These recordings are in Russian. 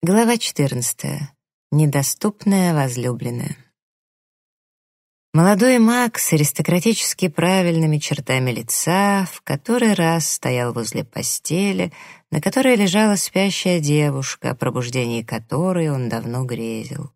Глава 14. Недоступная возлюбленная. Молодой маг с аристократически правильными чертами лица в который раз стоял возле постели, на которой лежала спящая девушка, о пробуждении которой он давно грезил.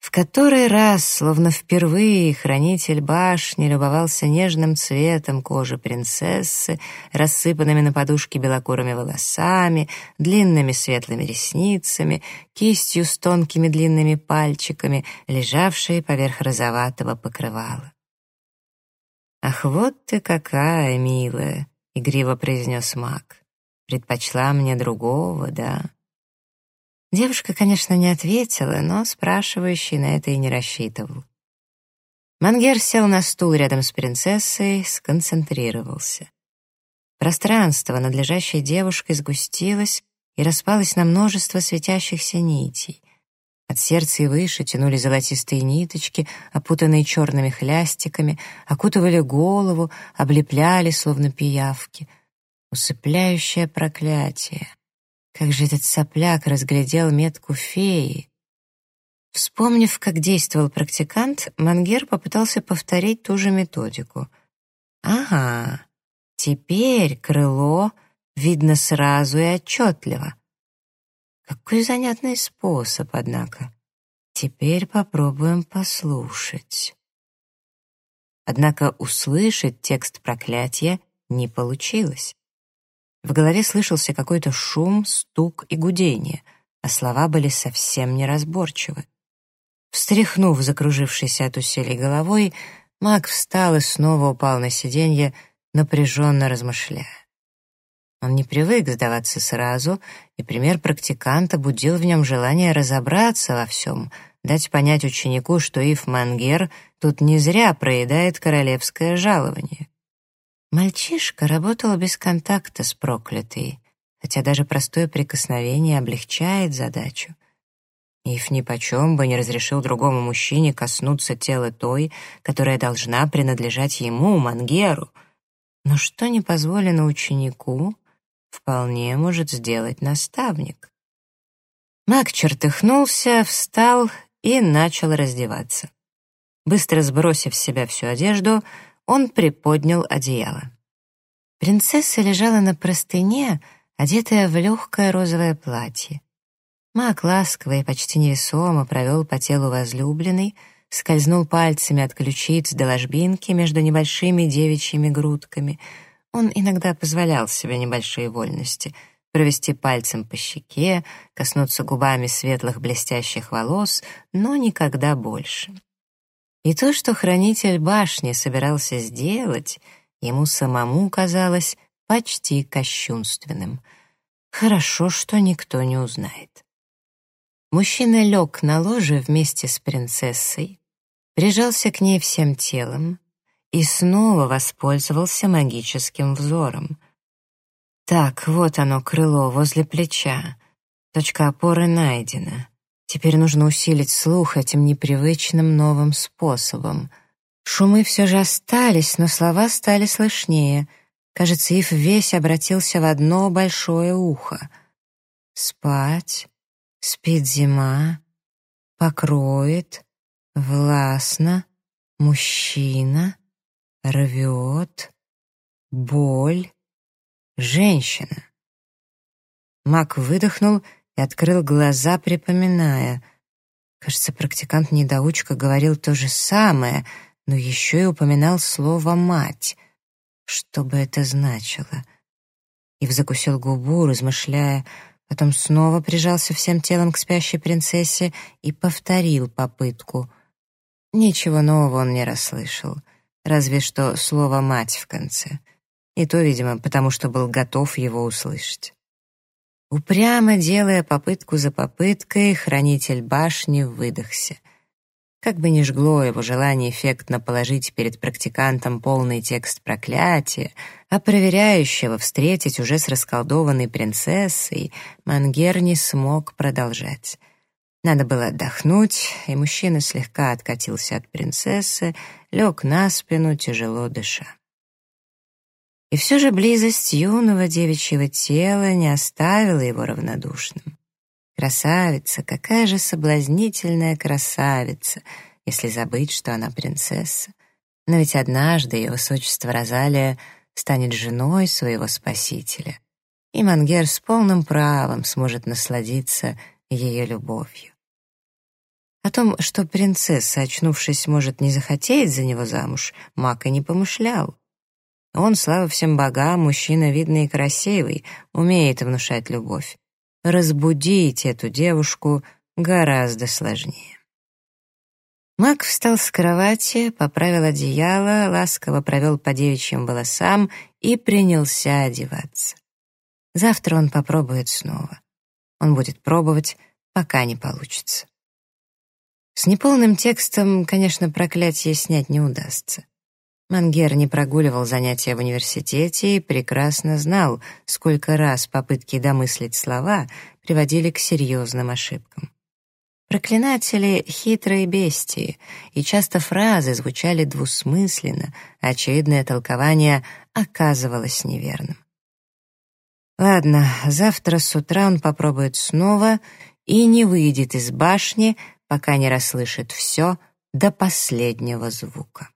В который раз, словно впервые, хранитель башни любовался нежным цветом кожи принцессы, рассыпанными на подушке белокурыми волосами, длинными светлыми ресницами, кистью с тонкими длинными пальчиками, лежавшей поверх розоватого покрывала. «Ах, вот ты какая, милая!» — игриво произнес маг. «Предпочла мне другого, да?» Девушка, конечно, не ответила, но спрашивающий на это и не рассчитывал. Мангер сел на стул рядом с принцессой, сконцентрировался. Пространство над лежащей девушкой сгустилось и распалось на множество светящихся нитей. От сердца и выше тянули золотистые ниточки, опутанные черными хлястиками, окутывали голову, облепляли, словно пиявки. Усыпляющее проклятие. Как же этот сопляк разглядел метку феи. Вспомнив, как действовал практикант, Мангер попытался повторить ту же методику. Ага, теперь крыло видно сразу и отчетливо. Какой занятный способ, однако. Теперь попробуем послушать. Однако услышать текст проклятия не получилось. В голове слышался какой-то шум, стук и гудение, а слова были совсем неразборчивы. Встряхнув закружившейся от усилий головой, маг встал и снова упал на сиденье, напряженно размышляя. Он не привык сдаваться сразу, и пример практиканта будил в нем желание разобраться во всем, дать понять ученику, что Ив Мангер тут не зря проедает королевское жалование. Мальчишка работал без контакта с проклятой, хотя даже простое прикосновение облегчает задачу. Ив нипочем бы не разрешил другому мужчине коснуться тела той, которая должна принадлежать ему, Мангеру. Но что не позволено ученику, вполне может сделать наставник. Маг чертыхнулся, встал и начал раздеваться. Быстро сбросив с себя всю одежду, он приподнял одеяло. Принцесса лежала на простыне, одетая в легкое розовое платье. Маг ласково и почти невесомо провел по телу возлюбленной, скользнул пальцами от ключиц до ложбинки между небольшими девичьими грудками. Он иногда позволял себе небольшие вольности — провести пальцем по щеке, коснуться губами светлых блестящих волос, но никогда больше. И то, что хранитель башни собирался сделать, ему самому казалось почти кощунственным. Хорошо, что никто не узнает. Мужчина лег на ложе вместе с принцессой, прижался к ней всем телом и снова воспользовался магическим взором. Так, вот оно, крыло возле плеча. Точка опоры найдена. Теперь нужно усилить слух этим непривычным новым способом. Шумы все же остались, но слова стали слышнее. Кажется, Ив весь обратился в одно большое ухо. «Спать, спит зима, покроет, властно, мужчина, рвет, боль, женщина». Мак выдохнул и открыл глаза, припоминая. Кажется, практикант-недоучка говорил то же самое, но еще и упоминал слово «мать». Что бы это значило? Ив закусил губу, размышляя, потом снова прижался всем телом к спящей принцессе и повторил попытку. Ничего нового он не расслышал, разве что слово «мать» в конце. И то, видимо, потому что был готов его услышать. Упрямо делая попытку за попыткой, хранитель башни выдохся. Как бы ни жгло его желание эффектно положить перед практикантом полный текст проклятия, а проверяющего встретить уже с расколдованной принцессой, Мангер не смог продолжать. Надо было отдохнуть, и мужчина слегка откатился от принцессы, лег на спину, тяжело дыша. И все же близость юного девичьего тела не оставила его равнодушным. Красавица, какая же соблазнительная красавица, если забыть, что она принцесса. Но ведь однажды ее высочество Розалия станет женой своего спасителя, и Мангер с полным правом сможет насладиться ее любовью. О том, что принцесса, очнувшись, может не захотеть за него замуж, Мак и не помышлял. Он, слава всем богам, мужчина видный и красивый, умеет внушать любовь. Разбудить эту девушку гораздо сложнее. Мак встал с кровати, поправил одеяло, ласково провел по девичьим волосам и принялся одеваться. Завтра он попробует снова. Он будет пробовать, пока не получится. С неполным текстом, конечно, проклятие снять не удастся. Мангер не прогуливал занятия в университете и прекрасно знал, сколько раз попытки домыслить слова приводили к серьезным ошибкам. Проклинатели — хитрые бестии, и часто фразы звучали двусмысленно, а очевидное толкование оказывалось неверным. Ладно, завтра с утра он попробует снова и не выйдет из башни, пока не расслышит все до последнего звука.